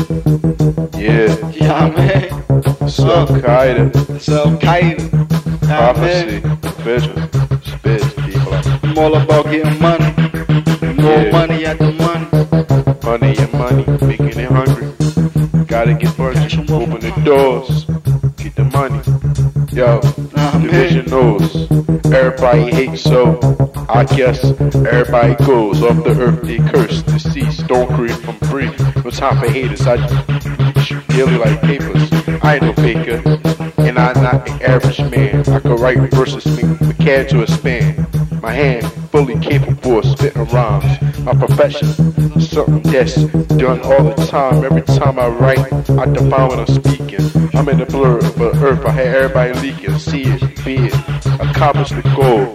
Yeah, Yeah, man. so Qaeda, It's Elkydda. Nah, prophecy, vision, spit, people I'm all about getting money. More Yeah. money after money. money and money, making it hungry. Gotta get Cash working, 'em up. open the doors, get the money. Yo, knows. Everybody hates, so I guess everybody goes off the earth. They curse, deceased, don't create from free. No time for haters. I shoot daily like papers. I ain't no faker, and I'm not an average man. I could write verses, make can to expand. My hand fully capable of spitting rhymes. My profession, something that's done all the time. Every time I write, I define what I'm speaking. I'm in the blur of the earth. I had everybody leaking. See it, be it, accomplish the goal.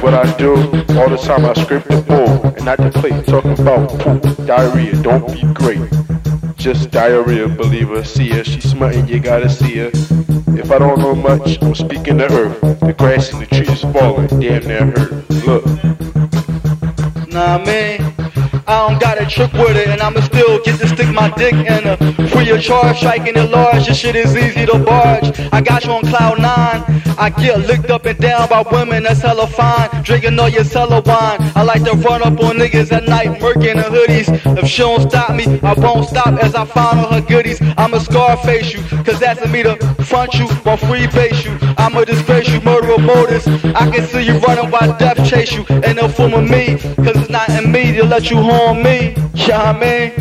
What I do all the time, I script the bowl and not the plate. Talking about poop, diarrhea. Don't be great. Just diarrhea, believer. See her, she smutting, you gotta see her. If I don't know much, I'm speaking to earth. The grass and the trees falling, damn near hurt. Look, Nah, man. I don't got a trick with it, and I'ma still get to stick my dick in a free of charge, striking it large. This shit is easy to barge. I got you on cloud nine. I get licked up and down by women that's hella fine, drinking all your cellar wine. I like to run up on niggas at night, murking the hoodies. If she don't stop me, I won't stop as I find all her goodies. I'ma scarface you, cause that's me to front you or free base you. I'ma disgrace you, murder motives. I can see you running while death chase you. Ain't no form of me, cause it's not in me to let you harm me. Yeah, I mean,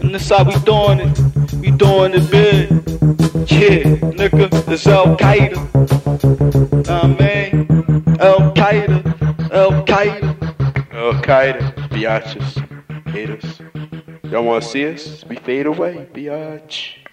and this how we doing it. We doing it big. Yeah, nigga, it's Elkydda. Man, Elkydda, Al Qaeda. Elkydda, biatches, haters. Y'all wanna see us? We fade away, biatch.